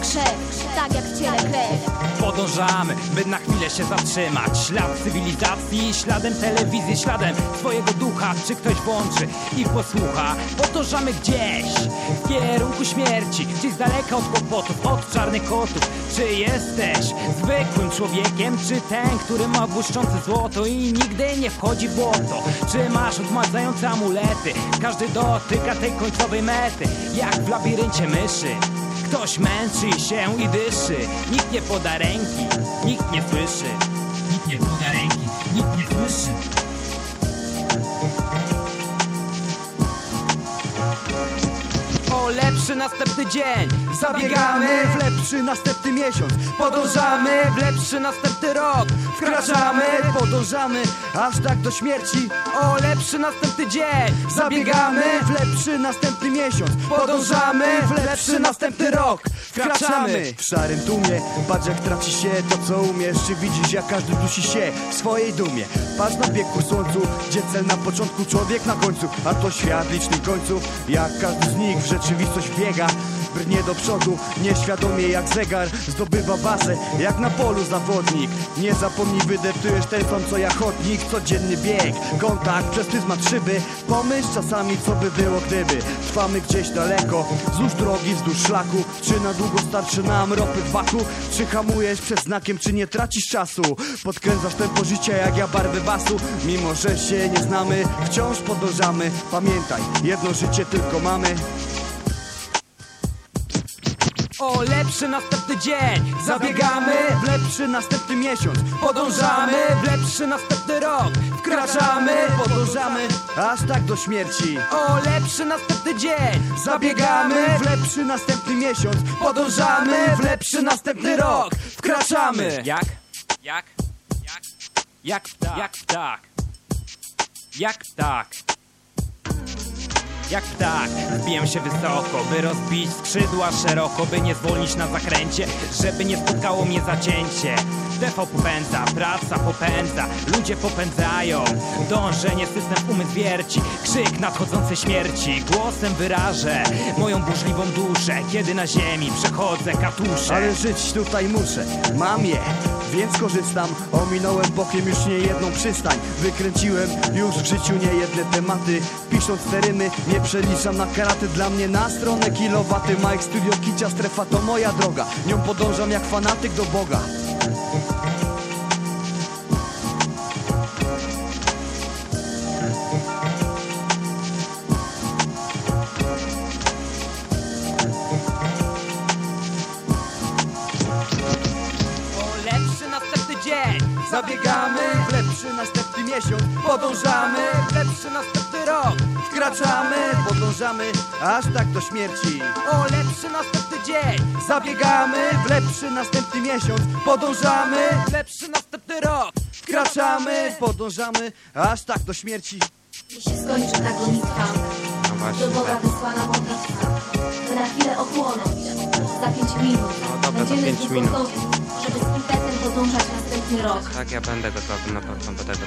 krzew, tak jak w ciele krew. Podążamy, by na chwilę się zatrzymać. Ślad cywilizacji, śladem telewizji, śladem swojego ducha. Czy ktoś włączy i posłucha? Podążamy gdzieś, w kierunku śmierci Gdzieś z daleka od kłopotów, od czarnych kotów. Czy jesteś zwykłym człowiekiem? Czy ten, który ma błyszczące złoto I nigdy nie wchodzi w błoto? Czy masz odmładzające amulety? Każdy dotyka tej końcowej mety Jak w labiryncie myszy Ktoś męczy się i dyszy. Nikt nie poda ręki, nikt nie słyszy O lepszy następny dzień. Zabiegamy w lepszy następny miesiąc. Podążamy w lepszy następny rok. Wkraczamy, podążamy aż tak do śmierci. O lepszy następny dzień. Zabiegamy w lepszy następny miesiąc. Podążamy w lepszy następny rok. Wkraczamy. W szarym tłumie. Patrz jak traci się to co umiesz. Czy widzisz jak każdy dusi się w swojej dumie? Patrz na bieg ku słońcu Gdzie cel na początku, człowiek na końcu. A to świat licznych końców Jak każdy z nich w rzeczywistość biega Brnie do przodu, nieświadomie jak zegar Zdobywa bazę, jak na polu zawodnik. Nie zapomnij, wydeptujesz ten sam co ja chodnik Codzienny bieg, kontakt przez pryzmat szyby. Pomyśl czasami co by było gdyby. Trwamy gdzieś daleko, wzdłuż drogi, wzdłuż szlaku Czy na długo starczy nam ropy w baku? Czy hamujesz przed znakiem, czy nie tracisz czasu? Podkręcasz tempo życia jak ja barwy basu. Mimo, że się nie znamy, wciąż podążamy. Pamiętaj, jedno życie tylko mamy O lepszy następny dzień. Zabiegamy w lepszy następny miesiąc. Podążamy w lepszy następny rok. Wkraczamy, Podążamy aż tak do śmierci. O lepszy następny dzień. Zabiegamy w lepszy następny miesiąc. Podążamy w lepszy następny rok. Wkraczamy. Jak? Jak? Jak? Jak ptak Jak ptak Jak ptak jak ptak, wbijam się wysoko, by rozbić skrzydła szeroko, by nie zwolnić na zakręcie, żeby nie spotkało mnie zacięcie. TV popędza, praca popędza, ludzie popędzają, dążenie system umysł wierci, krzyk nadchodzącej śmierci, głosem wyrażę moją burzliwą duszę, kiedy na ziemi przechodzę katusze. Ale żyć tutaj muszę, mam je więc korzystam. Ominąłem bokiem już nie jedną przystań. Wykręciłem już w życiu nie jedne tematy. Pisząc te rymy nie przeliczam na karaty Dla mnie na stronę kilowaty. Mike Studio Kicia strefa to moja droga. Nią podążam jak fanatyk do Boga Zabiegamy. W lepszy następny miesiąc Podążamy. W lepszy następny rok Wkraczamy, podążamy aż tak do śmierci. O lepszy następny dzień. Zabiegamy. W lepszy następny miesiąc Podążamy, w lepszy następny rok wkraczamy, podążamy aż tak do śmierci. Gdy się skończy ta gonitwa Do Boga wysłana modlitwa By na chwilę ochłonąć Za pięć minut. Będziemy pięć znów minut. gotowi Żeby z impetem podążać następny rok. Tak, ja będę gotowy, na pewno tak może